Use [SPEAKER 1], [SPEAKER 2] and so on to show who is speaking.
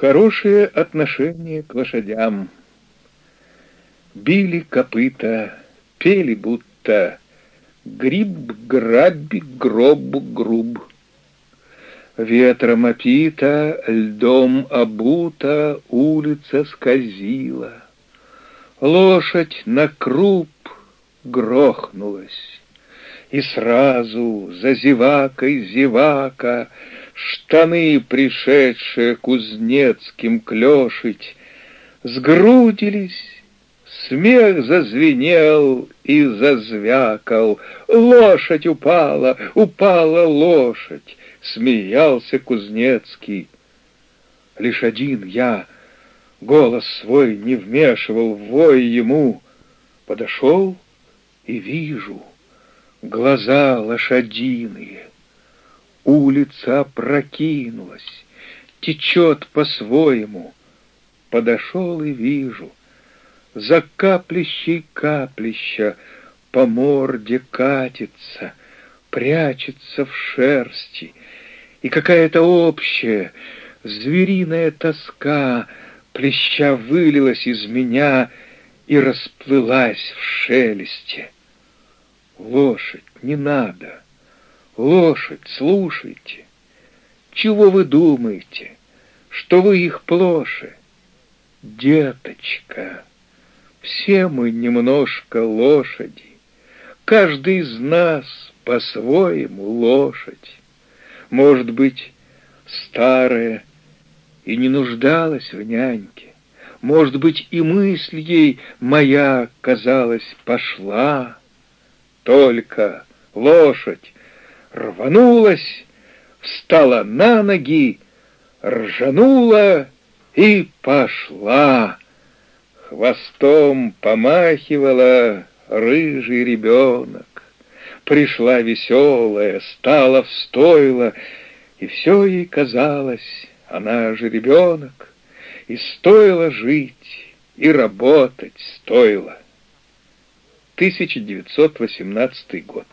[SPEAKER 1] Хорошее отношение к лошадям. Били копыта, пели будто Гриб, граби, гроб, груб. Ветром опита, льдом обута, улица скользила. Лошадь на круп грохнулась, И сразу за зевакой зевака Штаны, пришедшие кузнецким клешить, Сгрудились, смех зазвенел и зазвякал. Лошадь упала, упала лошадь, Смеялся Кузнецкий. Лишь один я голос свой не вмешивал в вой ему. Подошел и вижу глаза лошадиные — Улица опрокинулась, течет по-своему. Подошел и вижу, за каплищей каплища по морде катится, прячется в шерсти, и какая-то общая звериная тоска плеща вылилась из меня и расплылась в шелесте. Лошадь, не надо! Лошадь, слушайте. Чего вы думаете? Что вы их плоше? Деточка, все мы немножко лошади. Каждый из нас по-своему лошадь. Может быть, старая и не нуждалась в няньке. Может быть, и мысль ей моя, казалось, пошла. Только лошадь рванулась, встала на ноги, ржанула и пошла. Хвостом помахивала рыжий ребенок. Пришла веселая, стала в и все ей казалось, она же ребенок, и стоило жить, и работать стоило. 1918 год.